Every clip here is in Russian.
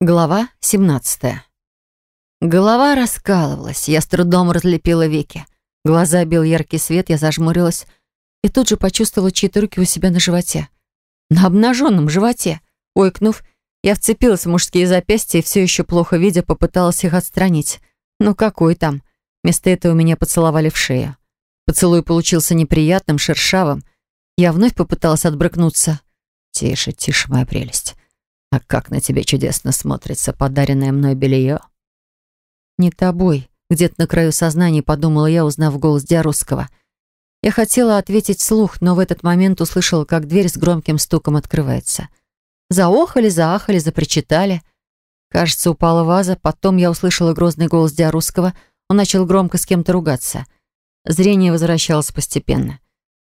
Глава 17. Голова раскалывалась, я с трудом разлепила веки. Глаза бил яркий свет, я зажмурилась и тут же почувствовала чьи-то руки у себя на животе. На обнаженном животе. Ойкнув, я вцепилась в мужские запястья и все еще плохо видя, попыталась их отстранить. Ну какой там? Вместо этого меня поцеловали в шею. Поцелуй получился неприятным, шершавым. Я вновь попыталась отбрыкнуться. «Тише, тише, моя прелесть. А как на тебе чудесно смотрится подаренное мной белье. Не тобой, где-то на краю сознания подумала я, узнав голос Диарусского. Я хотела ответить вслух, но в этот момент услышала, как дверь с громким стуком открывается. Заохали, заахали, запричитали. Кажется, упала ваза, потом я услышала грозный голос Диарусского. Он начал громко с кем-то ругаться. Зрение возвращалось постепенно.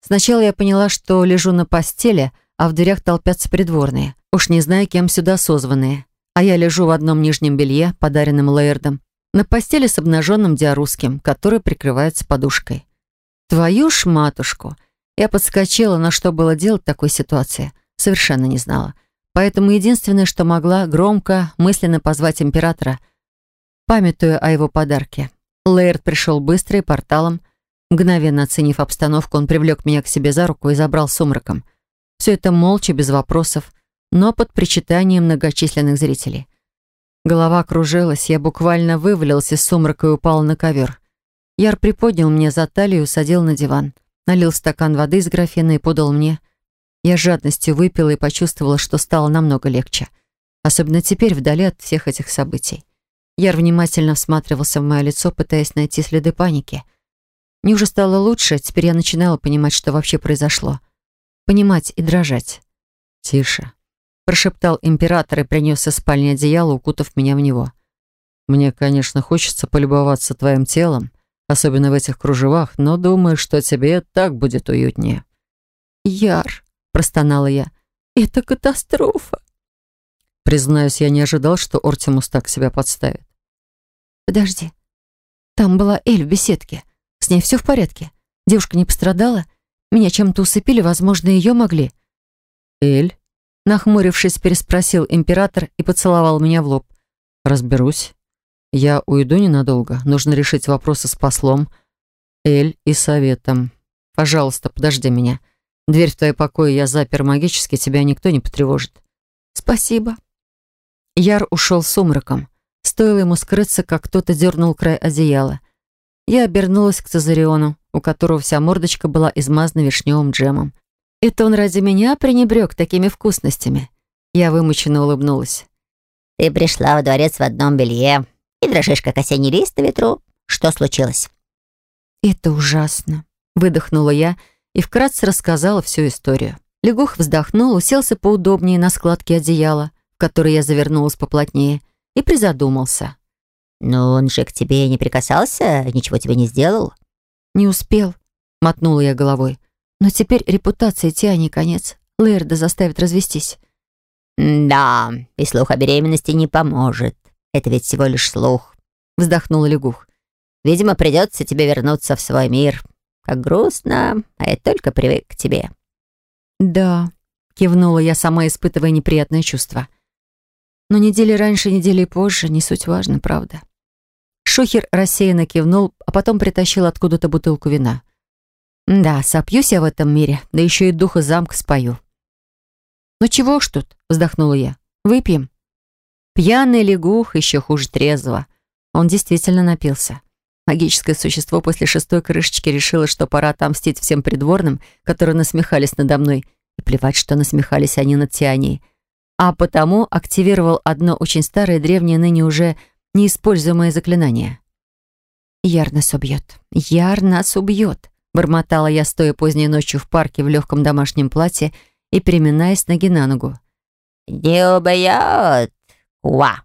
Сначала я поняла, что лежу на постели, а в дверях толпятся придворные. Уж не знаю, кем сюда созванные. А я лежу в одном нижнем белье, подаренном Лейердом, на постели с обнаженным диарусским, который прикрывается подушкой. Твою ж матушку! Я подскочила, но что было делать в такой ситуации, совершенно не знала. Поэтому единственное, что могла, громко, мысленно позвать императора, памятуя о его подарке. Лейерд пришел быстро и порталом. Мгновенно оценив обстановку, он привлек меня к себе за руку и забрал сумраком. Все это молча, без вопросов, но под причитанием многочисленных зрителей. Голова кружилась, я буквально вывалился из сумрака и упал на ковер. Яр приподнял мне за талию, садил на диван, налил стакан воды из графина и подал мне. Я жадностью выпила и почувствовала, что стало намного легче. Особенно теперь, вдали от всех этих событий. Яр внимательно всматривался в мое лицо, пытаясь найти следы паники. Мне уже стало лучше, теперь я начинала понимать, что вообще произошло понимать и дрожать. «Тише», — прошептал император и принес из спальни одеяло, укутав меня в него. «Мне, конечно, хочется полюбоваться твоим телом, особенно в этих кружевах, но думаю, что тебе так будет уютнее». «Яр», — простонала я, — «это катастрофа». Признаюсь, я не ожидал, что Ортимус так себя подставит. «Подожди. Там была Эль в беседке. С ней все в порядке? Девушка не пострадала? Меня чем-то усыпили, возможно, ее могли. «Эль?» Нахмурившись, переспросил император и поцеловал меня в лоб. «Разберусь. Я уйду ненадолго. Нужно решить вопросы с послом, Эль и советом. Пожалуйста, подожди меня. Дверь в твои покои я запер магически, тебя никто не потревожит». «Спасибо». Яр ушел сумраком. Стоило ему скрыться, как кто-то дернул край одеяла. Я обернулась к Цезариону у которого вся мордочка была измазана вишневым джемом. Это он ради меня пренебрег такими вкусностями. Я вымученно улыбнулась. «Ты пришла во дворец в одном белье и дрожишь, как осенний лист на ветру. Что случилось?» «Это ужасно», — выдохнула я и вкратце рассказала всю историю. Лягух вздохнул, уселся поудобнее на складке одеяла, в которое я завернулась поплотнее, и призадумался. «Но он же к тебе не прикасался, ничего тебе не сделал?» «Не успел», — мотнула я головой. «Но теперь репутация Тиани конец. Лэрда заставит развестись». «Да, и слух о беременности не поможет. Это ведь всего лишь слух», — вздохнул Лягух. «Видимо, придется тебе вернуться в свой мир. Как грустно, а я только привык к тебе». «Да», — кивнула я, сама испытывая неприятное чувство. «Но недели раньше, недели позже, не суть важно, правда?» Шухер рассеянно кивнул, а потом притащил откуда-то бутылку вина. «Да, сопьюсь я в этом мире, да еще и духа замка спою». «Ну чего ж тут?» — вздохнула я. «Выпьем». Пьяный лягух еще хуже трезвого. Он действительно напился. Магическое существо после шестой крышечки решило, что пора отомстить всем придворным, которые насмехались надо мной, и плевать, что насмехались они над Тианией. А потому активировал одно очень старое, древнее, ныне уже неиспользуемое заклинание. «Яр нас убьет! Яр нас убьет!» Бормотала я, стоя поздней ночью в парке в легком домашнем платье и переминаясь ноги на ногу. «Не убьет! Уа!»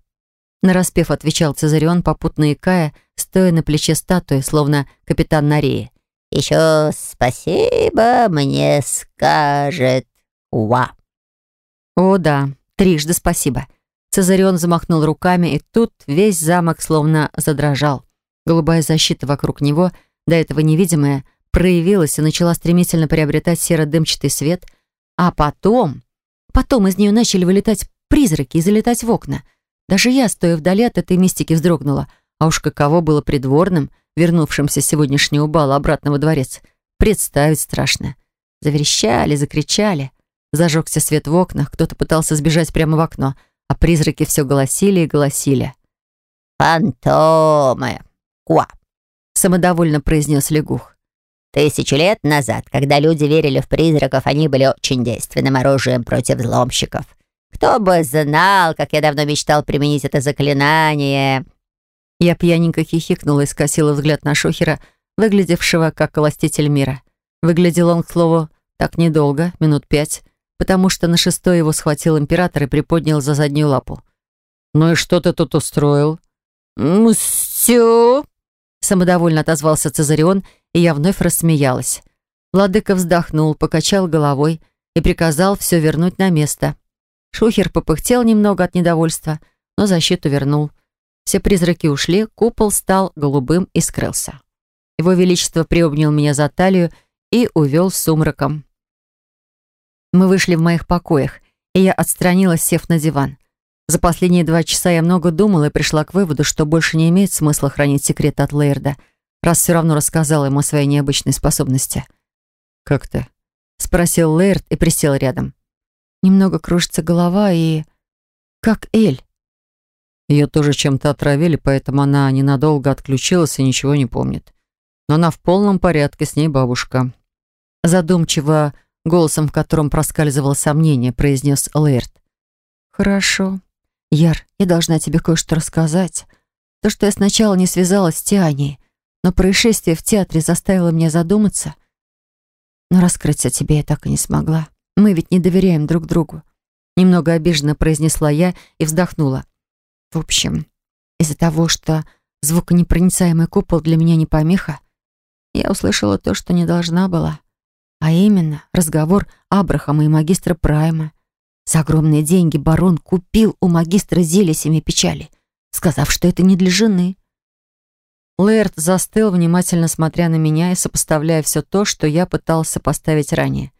Нараспев отвечал Цезарион, попутно икая, стоя на плече статуи, словно капитан Нарии. «Еще спасибо мне скажет Уа!» «О да, трижды спасибо!» Цезарион замахнул руками, и тут весь замок словно задрожал. Голубая защита вокруг него, до этого невидимая, проявилась и начала стремительно приобретать серо-дымчатый свет, а потом... Потом из нее начали вылетать призраки и залетать в окна. Даже я, стоя вдали от этой мистики, вздрогнула. А уж каково было придворным, вернувшимся с сегодняшнего бала обратно во дворец. Представить страшно. Заверещали, закричали. Зажегся свет в окнах, кто-то пытался сбежать прямо в окно, а призраки все голосили и голосили. «Фантомы! Куа!» — самодовольно произнес лягух. Тысячу лет назад, когда люди верили в призраков, они были очень действенным оружием против взломщиков. Кто бы знал, как я давно мечтал применить это заклинание. Я пьяненько хихикнула и скосила взгляд на Шухера, выглядевшего как властитель мира. Выглядел он, к слову, так недолго, минут пять, потому что на шестой его схватил император и приподнял за заднюю лапу. «Ну и что ты тут устроил?» «Мсю!» Самодовольно отозвался Цезарион, и я вновь рассмеялась. Владыка вздохнул, покачал головой и приказал все вернуть на место. Шухер попыхтел немного от недовольства, но защиту вернул. Все призраки ушли, купол стал голубым и скрылся. Его Величество приобнял меня за талию и увел сумраком. Мы вышли в моих покоях, и я отстранилась, сев на диван. За последние два часа я много думала и пришла к выводу, что больше не имеет смысла хранить секрет от Лейерда, раз все равно рассказала ему о своей необычной способности. «Как ты?» — спросил Лейерд и присел рядом. Немного кружится голова и... Как Эль. Ее тоже чем-то отравили, поэтому она ненадолго отключилась и ничего не помнит. Но она в полном порядке, с ней бабушка. Задумчиво, голосом, в котором проскальзывало сомнение, произнес Лейерд. «Хорошо. Яр, я должна тебе кое-что рассказать. То, что я сначала не связалась с Тианей, но происшествие в театре заставило меня задуматься. Но раскрыться тебе я так и не смогла. Мы ведь не доверяем друг другу. Немного обиженно произнесла я и вздохнула. В общем, из-за того, что звуконепроницаемый купол для меня не помеха, я услышала то, что не должна была. А именно, разговор Абрахама и магистра Прайма. За огромные деньги барон купил у магистра зелье семи печали, сказав, что это не для жены. Лэрд застыл, внимательно смотря на меня и сопоставляя все то, что я пытался поставить ранее.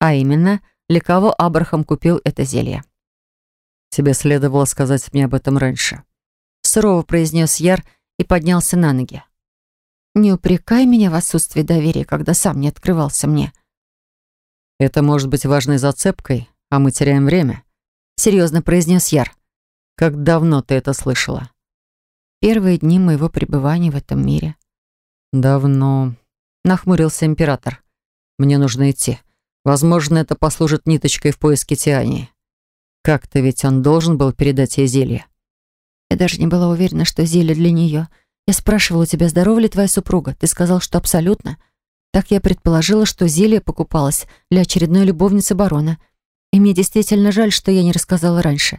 А именно, для кого Абрахам купил это зелье. «Тебе следовало сказать мне об этом раньше», — сурово произнес Яр и поднялся на ноги. «Не упрекай меня в отсутствии доверия, когда сам не открывался мне». «Это может быть важной зацепкой, а мы теряем время», — серьезно произнес Яр. «Как давно ты это слышала?» «Первые дни моего пребывания в этом мире». «Давно», — нахмурился император. «Мне нужно идти. Возможно, это послужит ниточкой в поиске Тиании. Как-то ведь он должен был передать ей зелье». «Я даже не была уверена, что зелье для нее. Я спрашивала у тебя, здорова ли твоя супруга. Ты сказал, что абсолютно. Так я предположила, что зелье покупалось для очередной любовницы барона». И мне действительно жаль, что я не рассказала раньше.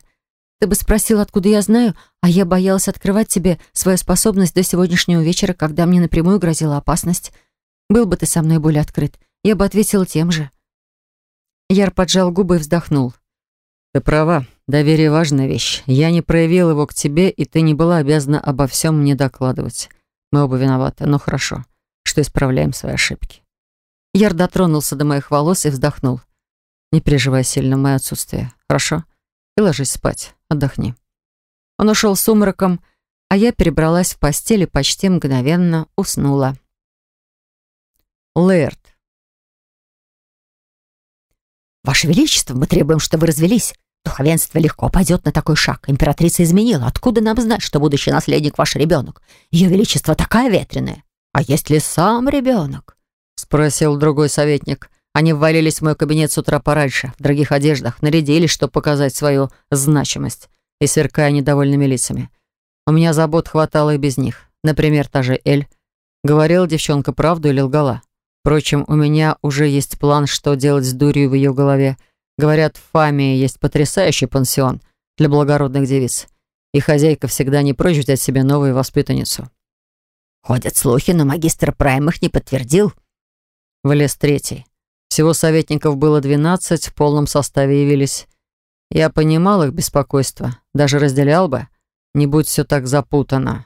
Ты бы спросил, откуда я знаю, а я боялась открывать тебе свою способность до сегодняшнего вечера, когда мне напрямую грозила опасность. Был бы ты со мной более открыт, я бы ответила тем же. Яр поджал губы и вздохнул. Ты права, доверие — важная вещь. Я не проявил его к тебе, и ты не была обязана обо всем мне докладывать. Мы оба виноваты, но хорошо, что исправляем свои ошибки. Яр дотронулся до моих волос и вздохнул. Не переживай сильно мое отсутствие, хорошо? И ложись спать, отдохни». Он ушел сумраком, а я перебралась в постель и почти мгновенно уснула. Лэрд. «Ваше Величество, мы требуем, чтобы вы развелись. Духовенство легко пойдет на такой шаг. Императрица изменила. Откуда нам знать, что будущий наследник ваш ребенок? Ее Величество такая ветреная. А есть ли сам ребенок?» Спросил другой советник. Они ввалились в мой кабинет с утра пораньше, в дорогих одеждах, нарядились, чтобы показать свою значимость, и сверкая недовольными лицами. У меня забот хватало и без них. Например, та же Эль. Говорила девчонка правду или лгала? Впрочем, у меня уже есть план, что делать с дурью в ее голове. Говорят, в Фамии есть потрясающий пансион для благородных девиц. И хозяйка всегда не прочь взять себе новую воспитанницу. Ходят слухи, но магистр Прайм их не подтвердил. Влез третий. Всего советников было двенадцать, в полном составе явились. Я понимал их беспокойство, даже разделял бы, не будь все так запутано.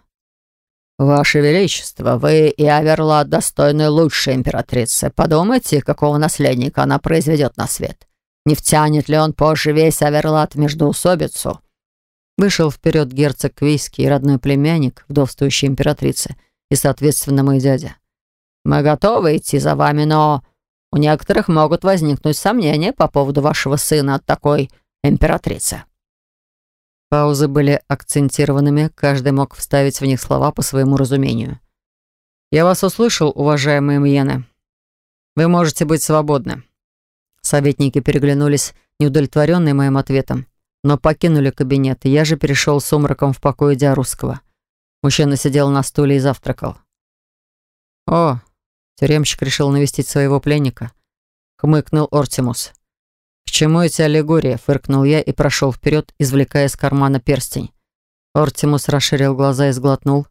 «Ваше Величество, вы и Аверлад достойны лучшей императрицы. Подумайте, какого наследника она произведет на свет. Не втянет ли он позже весь Аверлад в междоусобицу?» Вышел вперед герцог Квейский и родной племянник, вдовствующей императрицы, и, соответственно, мой дядя. «Мы готовы идти за вами, но у некоторых могут возникнуть сомнения по поводу вашего сына от такой императрицы». Паузы были акцентированными, каждый мог вставить в них слова по своему разумению. «Я вас услышал, уважаемые Мьены. Вы можете быть свободны». Советники переглянулись, неудовлетворенные моим ответом но покинули кабинет, и я же перешел с сумраком в покое Диарусского. Мужчина сидел на стуле и завтракал. «О, тюремщик решил навестить своего пленника», — хмыкнул Ортимус. «К чему эти аллегории?» — фыркнул я и прошел вперед, извлекая из кармана перстень. Ортимус расширил глаза и сглотнул.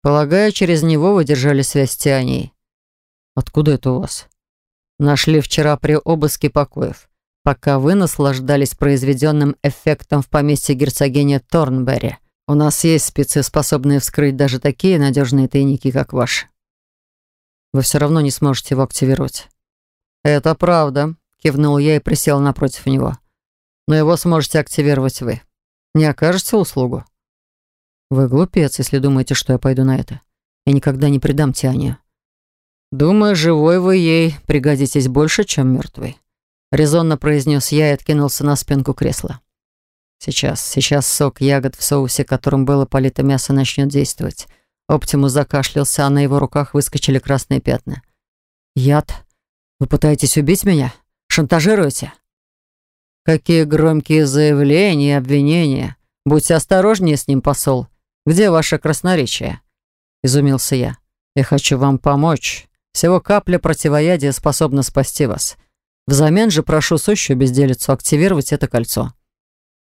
«Полагаю, через него вы держали связь с Тианией». «Откуда это у вас?» «Нашли вчера при обыске покоев пока вы наслаждались произведенным эффектом в поместье герцогини Торнберри. У нас есть спецы, способные вскрыть даже такие надежные тайники, как ваш. Вы все равно не сможете его активировать. Это правда, кивнул я и присел напротив него. Но его сможете активировать вы. Не окажете услугу? Вы глупец, если думаете, что я пойду на это. Я никогда не предам Тиане. Думаю, живой вы ей пригодитесь больше, чем мертвый резонно произнес я и откинулся на спинку кресла. Сейчас, сейчас сок ягод в соусе, которым было полито мясо, начнет действовать. Оптимус закашлялся, а на его руках выскочили красные пятна. «Яд? Вы пытаетесь убить меня? Шантажируете?» «Какие громкие заявления и обвинения! Будьте осторожнее с ним, посол. Где ваше красноречие?» Изумился я. «Я хочу вам помочь. Всего капля противоядия способна спасти вас. Взамен же прошу сущую безделицу активировать это кольцо».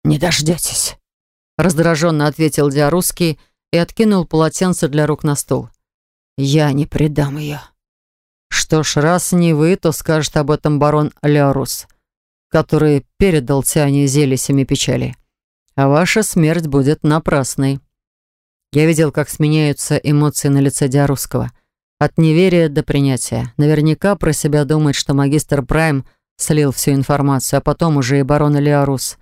«Не дождетесь», — раздраженно ответил Диарусский и откинул полотенце для рук на стол. «Я не предам ее». «Что ж, раз не вы, то скажет об этом барон Леорус, который передал Тиане зелье семи печали. А ваша смерть будет напрасной». Я видел, как сменяются эмоции на лице Диарусского — от неверия до принятия. Наверняка про себя думает, что магистр Прайм слил всю информацию, а потом уже и барон Элиарус.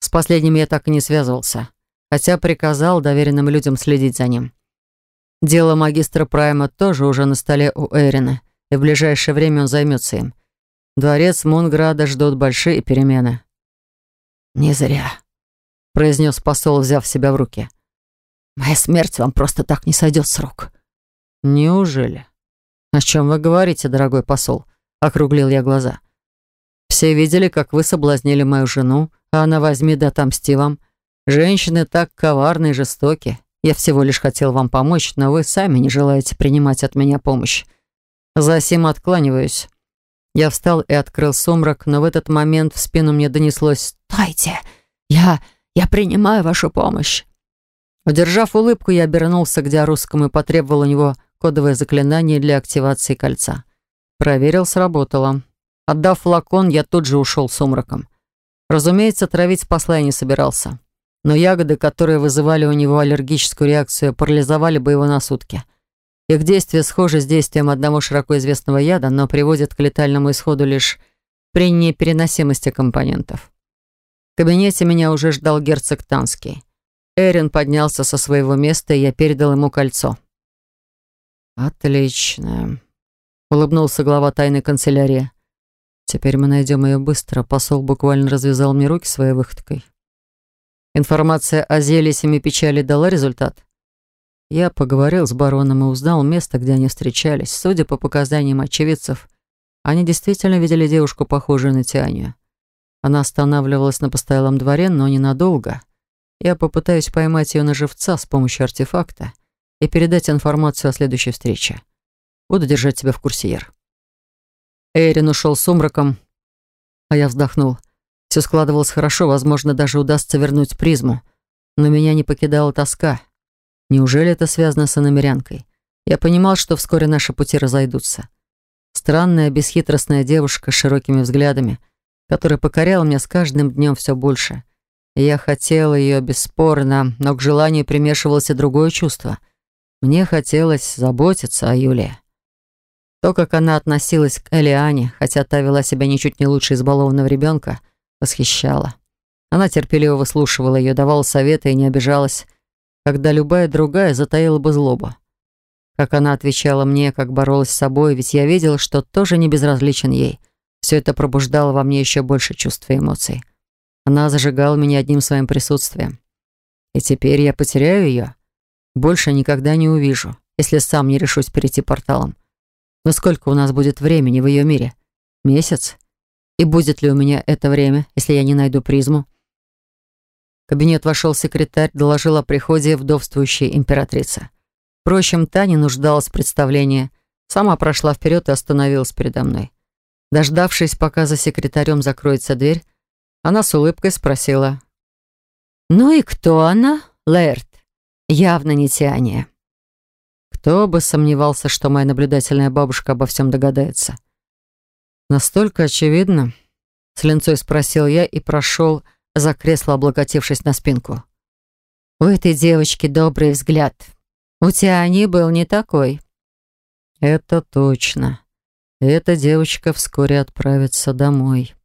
С последним я так и не связывался, хотя приказал доверенным людям следить за ним. Дело магистра Прайма тоже уже на столе у Эрина, и в ближайшее время он займется им. Дворец Мунграда ждут большие перемены. «Не зря», — произнес посол, взяв себя в руки. «Моя смерть вам просто так не сойдет с рук». «Неужели?» «О чем вы говорите, дорогой посол?» — округлил я глаза. «Все видели, как вы соблазнили мою жену, а она возьми да отомсти вам. Женщины так коварны и жестоки. Я всего лишь хотел вам помочь, но вы сами не желаете принимать от меня помощь. Засим откланиваюсь». Я встал и открыл сумрак, но в этот момент в спину мне донеслось «Стойте! Я... я принимаю вашу помощь!» Удержав улыбку, я обернулся к Диарусскому и потребовал у него кодовое заклинание для активации кольца. Проверил, сработало. Отдав флакон, я тут же ушел сумраком. Разумеется, травить посла я не собирался. Но ягоды, которые вызывали у него аллергическую реакцию, парализовали бы его на сутки. Их действие схоже с действием одного широко известного яда, но приводит к летальному исходу лишь при непереносимости компонентов. В кабинете меня уже ждал герцог Танский. Эрин поднялся со своего места, и я передал ему кольцо. «Отлично», — улыбнулся глава тайной канцелярии. «Теперь мы найдем ее быстро». Посол буквально развязал мне руки своей выходкой. Информация о зелье семи печали дала результат? Я поговорил с бароном и узнал место, где они встречались. Судя по показаниям очевидцев, они действительно видели девушку, похожую на Тианию. Она останавливалась на постоялом дворе, но ненадолго. Я попытаюсь поймать ее на живца с помощью артефакта — и передать информацию о следующей встрече. Буду держать тебя в курсе, Ер. Эйрин ушел сумраком, а я вздохнул. Все складывалось хорошо, возможно, даже удастся вернуть призму. Но меня не покидала тоска. Неужели это связано с иномерянкой? Я понимал, что вскоре наши пути разойдутся. Странная, бесхитростная девушка с широкими взглядами, которая покоряла меня с каждым днем все больше. я хотел ее бесспорно, но к желанию примешивалось и другое чувство — мне хотелось заботиться о Юле. То, как она относилась к Элиане, хотя та вела себя ничуть не лучше избалованного ребенка, восхищало. Она терпеливо выслушивала ее, давала советы и не обижалась, когда любая другая затаила бы злобу. Как она отвечала мне, как боролась с собой, ведь я видел, что тоже не безразличен ей. Все это пробуждало во мне еще больше чувств и эмоций. Она зажигала меня одним своим присутствием. И теперь я потеряю ее. Больше никогда не увижу, если сам не решусь перейти порталом. Но сколько у нас будет времени в ее мире? Месяц? И будет ли у меня это время, если я не найду призму? В кабинет вошел секретарь, доложил о приходе вдовствующей императрицы. Впрочем, та не нуждалась в представлении. Сама прошла вперед и остановилась передо мной. Дождавшись, пока за секретарем закроется дверь, она с улыбкой спросила. «Ну и кто она, Лэрт? Явно не Тиания». Кто бы сомневался, что моя наблюдательная бабушка обо всем догадается. «Настолько очевидно?» С линцой спросил я и прошел за кресло, облокотившись на спинку. «У этой девочки добрый взгляд. У Тиани был не такой». «Это точно. Эта девочка вскоре отправится домой».